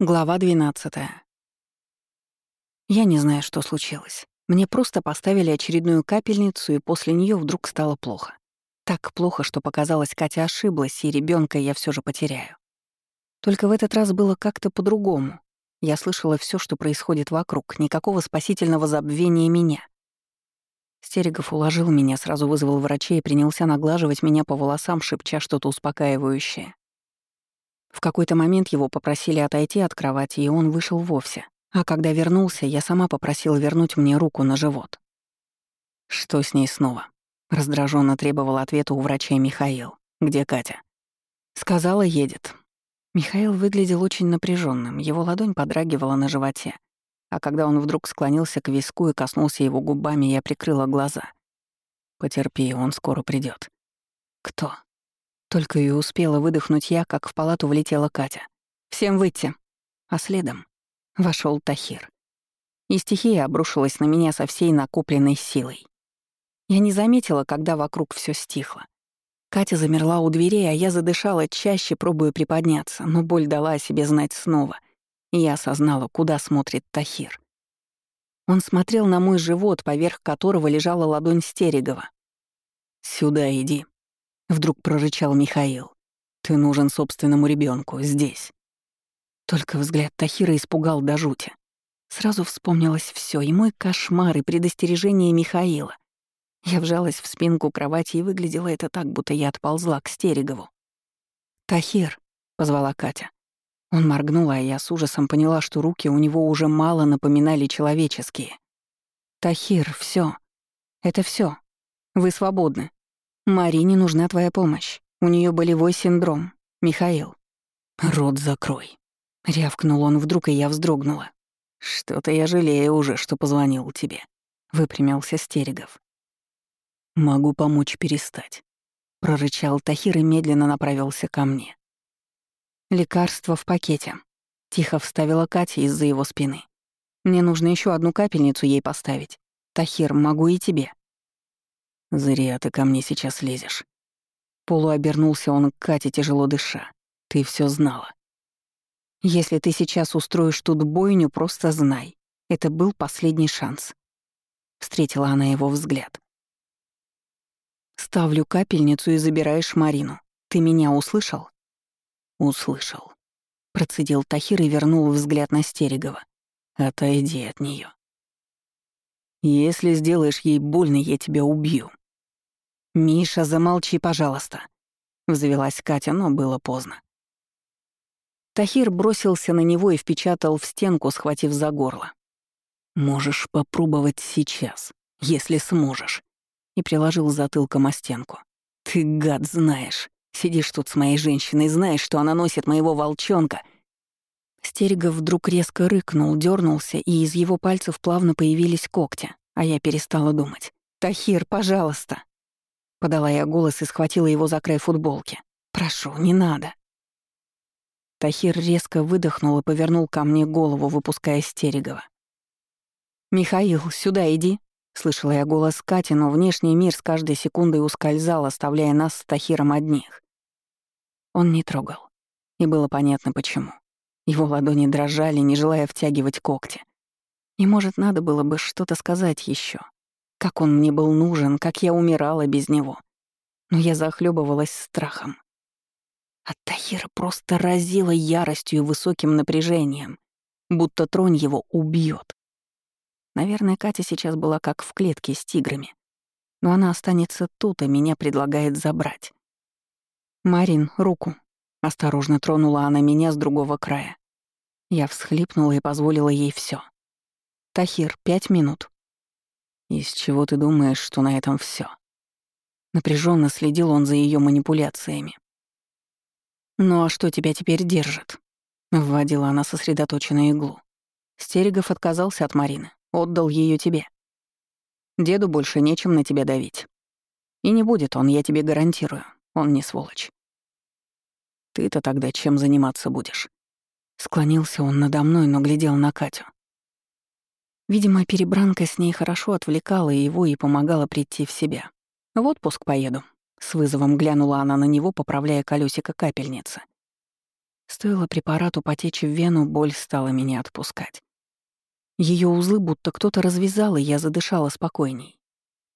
Глава 12. Я не знаю, что случилось. Мне просто поставили очередную капельницу, и после нее вдруг стало плохо. Так плохо, что показалось, Катя ошиблась, и ребенка я все же потеряю. Только в этот раз было как-то по-другому. Я слышала все, что происходит вокруг, никакого спасительного забвения меня. Стерегов уложил меня, сразу вызвал врачей и принялся наглаживать меня по волосам, шепча что-то успокаивающее. В какой-то момент его попросили отойти от кровати, и он вышел вовсе. А когда вернулся, я сама попросила вернуть мне руку на живот. Что с ней снова? Раздраженно требовал ответа у врача Михаил. Где Катя? Сказала, едет. Михаил выглядел очень напряженным, его ладонь подрагивала на животе. А когда он вдруг склонился к виску и коснулся его губами, я прикрыла глаза. «Потерпи, он скоро придет. «Кто?» Только и успела выдохнуть я, как в палату влетела Катя. «Всем выйти!» А следом вошел Тахир. И стихия обрушилась на меня со всей накопленной силой. Я не заметила, когда вокруг все стихло. Катя замерла у дверей, а я задышала чаще, пробуя приподняться, но боль дала о себе знать снова, и я осознала, куда смотрит Тахир. Он смотрел на мой живот, поверх которого лежала ладонь Стерегова. «Сюда иди», Вдруг прорычал Михаил. «Ты нужен собственному ребенку здесь». Только взгляд Тахира испугал до жути. Сразу вспомнилось все и мой кошмар, и предостережение Михаила. Я вжалась в спинку кровати, и выглядело это так, будто я отползла к Стерегову. «Тахир», — позвала Катя. Он моргнул, а я с ужасом поняла, что руки у него уже мало напоминали человеческие. «Тахир, все, Это все. Вы свободны». Марине нужна твоя помощь. У нее болевой синдром. Михаил. Рот закрой. Рявкнул он вдруг, и я вздрогнула. Что-то я жалею уже, что позвонил тебе. Выпрямился Стерегов. Могу помочь перестать. Прорычал Тахир и медленно направился ко мне. Лекарство в пакете. Тихо вставила Катя из-за его спины. Мне нужно еще одну капельницу ей поставить. Тахир, могу и тебе. «Зря ты ко мне сейчас лезешь». Полуобернулся он к Кате, тяжело дыша. «Ты все знала». «Если ты сейчас устроишь тут бойню, просто знай. Это был последний шанс». Встретила она его взгляд. «Ставлю капельницу и забираешь Марину. Ты меня услышал?» «Услышал», — процедил Тахир и вернул взгляд на Стерегова. «Отойди от нее. Если сделаешь ей больно, я тебя убью». «Миша, замолчи, пожалуйста», — взвелась Катя, но было поздно. Тахир бросился на него и впечатал в стенку, схватив за горло. «Можешь попробовать сейчас, если сможешь», и приложил затылком о стенку. «Ты, гад, знаешь. Сидишь тут с моей женщиной, знаешь, что она носит моего волчонка. Стерегов вдруг резко рыкнул, дернулся, и из его пальцев плавно появились когти, а я перестала думать. «Тахир, пожалуйста!» Подала я голос и схватила его за край футболки. «Прошу, не надо». Тахир резко выдохнул и повернул ко мне голову, выпуская Стерегова. «Михаил, сюда иди», — слышала я голос Кати, но внешний мир с каждой секундой ускользал, оставляя нас с Тахиром одних. Он не трогал. И было понятно, почему. Его ладони дрожали, не желая втягивать когти. И, может, надо было бы что-то сказать еще, как он мне был нужен, как я умирала без него. Но я захлебывалась страхом. От Тахира просто разила яростью и высоким напряжением, будто тронь его убьет. Наверное, Катя сейчас была как в клетке с тиграми. Но она останется тут, и меня предлагает забрать. «Марин, руку!» Осторожно тронула она меня с другого края. Я всхлипнула и позволила ей все. «Тахир, пять минут». «Из чего ты думаешь, что на этом все? Напряженно следил он за ее манипуляциями. «Ну а что тебя теперь держит?» — вводила она сосредоточенную иглу. Стерегов отказался от Марины, отдал ее тебе. Деду больше нечем на тебя давить. И не будет он, я тебе гарантирую, он не сволочь. Ты-то тогда чем заниматься будешь? Склонился он надо мной, но глядел на Катю. Видимо, перебранка с ней хорошо отвлекала его и помогала прийти в себя. «В отпуск поеду», — с вызовом глянула она на него, поправляя колесико капельницы. Стоило препарату потечь в вену, боль стала меня отпускать. Ее узлы будто кто-то развязал, и я задышала спокойней.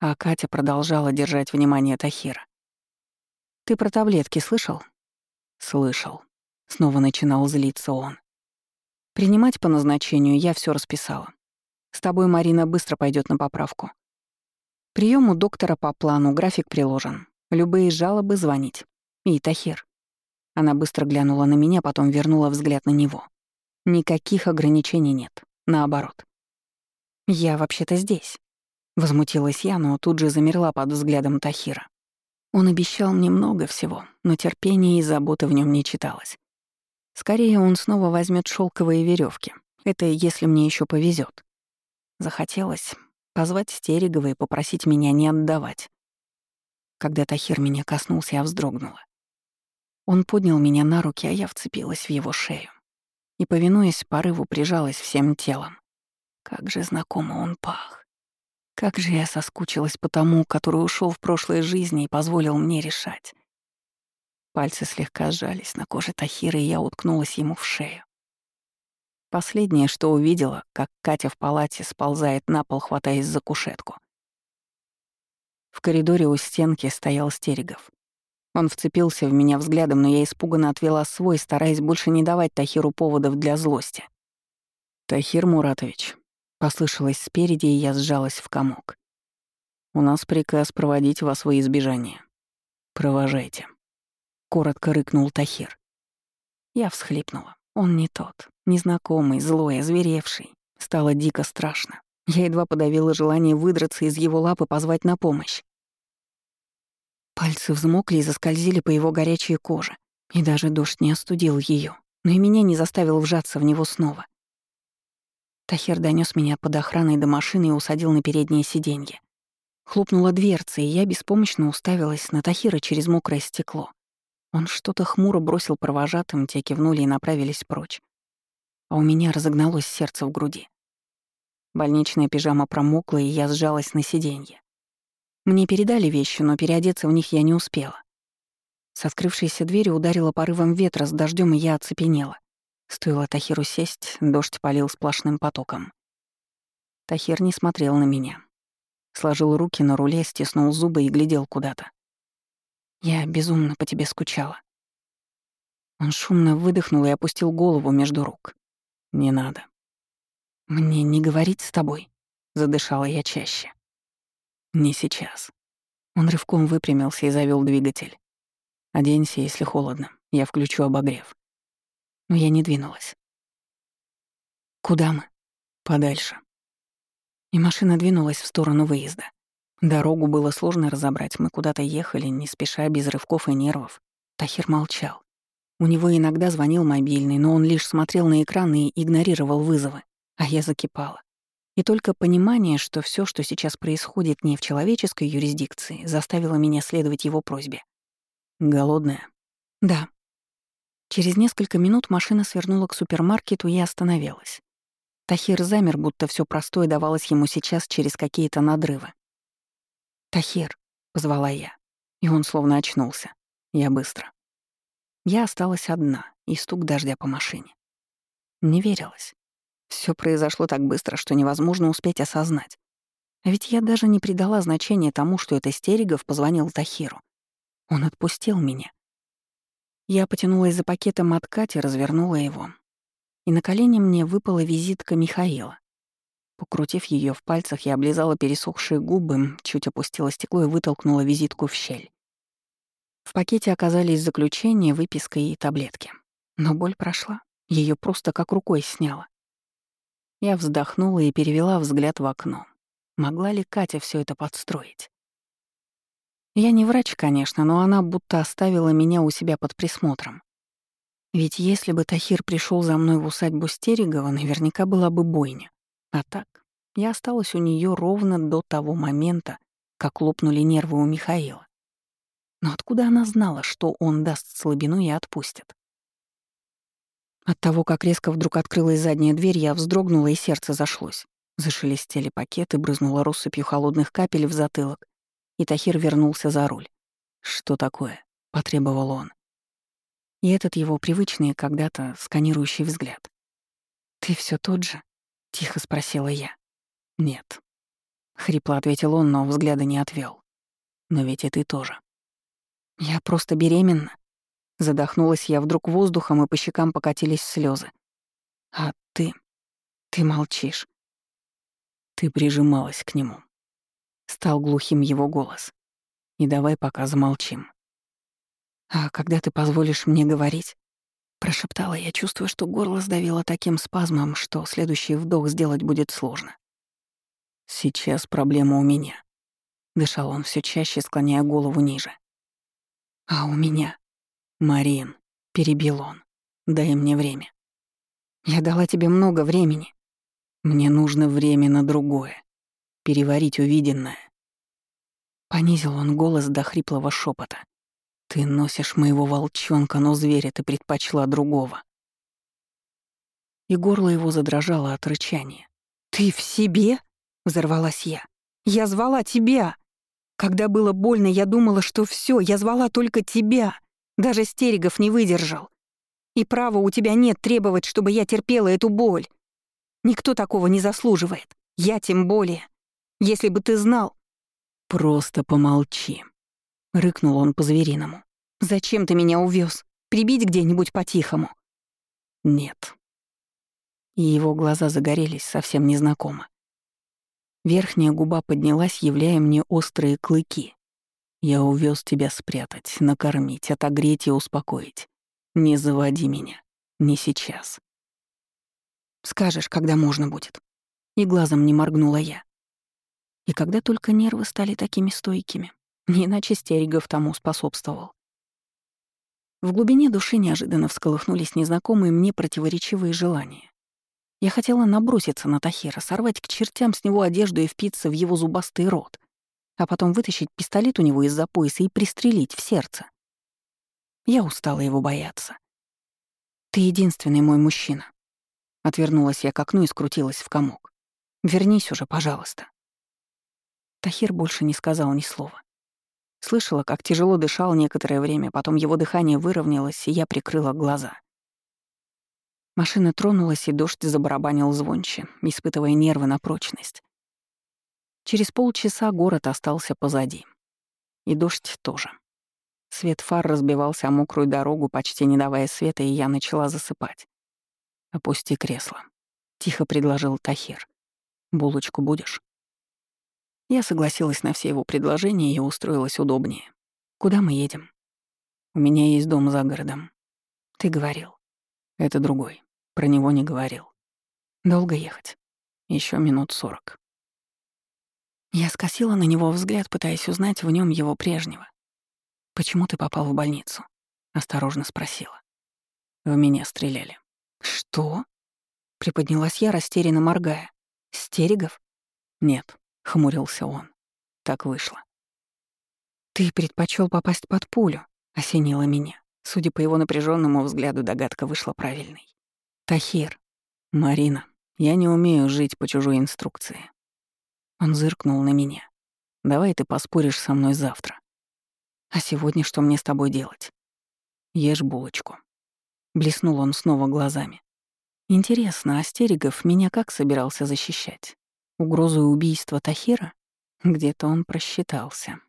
А Катя продолжала держать внимание Тахира. «Ты про таблетки слышал?» «Слышал». Снова начинал злиться он. «Принимать по назначению я все расписала. С тобой Марина быстро пойдет на поправку. Прием у доктора по плану, график приложен. Любые жалобы звонить. И Тахир. Она быстро глянула на меня, потом вернула взгляд на него. Никаких ограничений нет. Наоборот. «Я вообще-то здесь», — возмутилась я, но тут же замерла под взглядом Тахира. Он обещал мне много всего, но терпения и заботы в нем не читалось. Скорее, он снова возьмет шелковые веревки. Это если мне еще повезет. Захотелось позвать Стерегова и попросить меня не отдавать. Когда Тахир меня коснулся, я вздрогнула. Он поднял меня на руки, а я вцепилась в его шею. И, повинуясь порыву, прижалась всем телом. Как же знакомо он пах. Как же я соскучилась по тому, который ушел в прошлой жизни и позволил мне решать. Пальцы слегка сжались на коже Тахира, и я уткнулась ему в шею. Последнее, что увидела, как Катя в палате сползает на пол, хватаясь за кушетку. В коридоре у стенки стоял Стерегов. Он вцепился в меня взглядом, но я испуганно отвела свой, стараясь больше не давать Тахиру поводов для злости. «Тахир Муратович», — послышалось спереди, и я сжалась в комок. «У нас приказ проводить вас во избежание. Провожайте», — коротко рыкнул Тахир. Я всхлипнула. Он не тот, незнакомый, злой, озверевший. Стало дико страшно. Я едва подавила желание выдраться из его лапы позвать на помощь. Пальцы взмокли и заскользили по его горячей коже. И даже дождь не остудил ее, но и меня не заставил вжаться в него снова. Тахир донес меня под охраной до машины и усадил на переднее сиденье. Хлопнула дверца, и я беспомощно уставилась на Тахира через мокрое стекло. Он что-то хмуро бросил провожатым, те кивнули и направились прочь. А у меня разогналось сердце в груди. Больничная пижама промокла, и я сжалась на сиденье. Мне передали вещи, но переодеться в них я не успела. С открывшейся двери ударило порывом ветра с дождем, и я оцепенела. Стоило Тахиру сесть, дождь полил сплошным потоком. Тахир не смотрел на меня. Сложил руки на руле, стиснул зубы и глядел куда-то. «Я безумно по тебе скучала». Он шумно выдохнул и опустил голову между рук. «Не надо». «Мне не говорить с тобой», — задышала я чаще. Не сейчас. Он рывком выпрямился и завел двигатель. Оденься, если холодно. Я включу обогрев. Но я не двинулась. Куда мы? Подальше. И машина двинулась в сторону выезда. Дорогу было сложно разобрать, мы куда-то ехали, не спеша, без рывков и нервов. Тахир молчал. У него иногда звонил мобильный, но он лишь смотрел на экран и игнорировал вызовы, а я закипала. И только понимание, что все, что сейчас происходит не в человеческой юрисдикции, заставило меня следовать его просьбе. «Голодная?» «Да». Через несколько минут машина свернула к супермаркету и остановилась. Тахир замер, будто все простое давалось ему сейчас через какие-то надрывы. «Тахир», — позвала я, и он словно очнулся. Я быстро. Я осталась одна, и стук дождя по машине. Не верилось. Все произошло так быстро, что невозможно успеть осознать. А ведь я даже не придала значения тому, что это Стерегов позвонил Тахиру. Он отпустил меня. Я потянулась за пакетом от Кати, развернула его. И на колени мне выпала визитка Михаила. Покрутив ее в пальцах, я облизала пересохшие губы, чуть опустила стекло и вытолкнула визитку в щель. В пакете оказались заключение, выписка и таблетки. Но боль прошла. Ее просто как рукой сняла. Я вздохнула и перевела взгляд в окно. Могла ли Катя все это подстроить? Я не врач, конечно, но она будто оставила меня у себя под присмотром. Ведь если бы Тахир пришел за мной в усадьбу Стерегова, наверняка была бы бойня. А так, я осталась у нее ровно до того момента, как лопнули нервы у Михаила. Но откуда она знала, что он даст слабину и отпустит? От того, как резко вдруг открылась задняя дверь, я вздрогнула, и сердце зашлось. Зашелестели пакеты, брызнула россыпью холодных капель в затылок, и Тахир вернулся за руль. «Что такое?» — потребовал он. И этот его привычный когда-то сканирующий взгляд. «Ты все тот же?» — тихо спросила я. «Нет». Хрипло ответил он, но взгляда не отвел. «Но ведь и ты тоже». «Я просто беременна». Задохнулась я вдруг воздухом, и по щекам покатились слезы. «А ты? Ты молчишь». Ты прижималась к нему. Стал глухим его голос. И давай пока замолчим. «А когда ты позволишь мне говорить?» Прошептала я, чувствуя, что горло сдавило таким спазмом, что следующий вдох сделать будет сложно. «Сейчас проблема у меня», — дышал он все чаще, склоняя голову ниже. «А у меня?» «Марин», — перебил он, — «дай мне время». «Я дала тебе много времени». «Мне нужно время на другое. Переварить увиденное». Понизил он голос до хриплого шепота. «Ты носишь моего волчонка, но зверя ты предпочла другого». И горло его задрожало от рычания. «Ты в себе?» — взорвалась я. «Я звала тебя! Когда было больно, я думала, что все, я звала только тебя. Даже Стерегов не выдержал. И права у тебя нет требовать, чтобы я терпела эту боль. Никто такого не заслуживает. Я тем более. Если бы ты знал, «Просто помолчи», — рыкнул он по-звериному. «Зачем ты меня увез? Прибить где-нибудь по-тихому?» «Нет». И его глаза загорелись совсем незнакомо. Верхняя губа поднялась, являя мне острые клыки. «Я увез тебя спрятать, накормить, отогреть и успокоить. Не заводи меня. Не сейчас». «Скажешь, когда можно будет». И глазом не моргнула я. И когда только нервы стали такими стойкими, не иначе Стерегов тому способствовал. В глубине души неожиданно всколыхнулись незнакомые мне противоречивые желания. Я хотела наброситься на Тахира, сорвать к чертям с него одежду и впиться в его зубастый рот, а потом вытащить пистолет у него из-за пояса и пристрелить в сердце. Я устала его бояться. «Ты единственный мой мужчина». Отвернулась я к окну и скрутилась в комок. «Вернись уже, пожалуйста». Тахир больше не сказал ни слова. Слышала, как тяжело дышал некоторое время, потом его дыхание выровнялось, и я прикрыла глаза. Машина тронулась, и дождь забарабанил звонче, испытывая нервы на прочность. Через полчаса город остался позади. И дождь тоже. Свет фар разбивался о мокрую дорогу, почти не давая света, и я начала засыпать. «Опусти кресло», — тихо предложил Тахир. «Булочку будешь?» Я согласилась на все его предложения и устроилась удобнее. «Куда мы едем?» «У меня есть дом за городом». «Ты говорил». «Это другой. Про него не говорил». «Долго ехать?» Еще минут сорок». Я скосила на него взгляд, пытаясь узнать в нем его прежнего. «Почему ты попал в больницу?» — осторожно спросила. В меня стреляли. «Что?» — приподнялась я, растерянно моргая. «Стерегов?» «Нет, — хмурился он. Так вышло. «Ты предпочел попасть под пулю», — осенило меня. Судя по его напряженному взгляду, догадка вышла правильной. «Тахир». «Марина, я не умею жить по чужой инструкции». Он зыркнул на меня. «Давай ты поспоришь со мной завтра». «А сегодня что мне с тобой делать?» «Ешь булочку». Блеснул он снова глазами. «Интересно, Астеригов меня как собирался защищать? Угрозу убийства Тахира? Где-то он просчитался.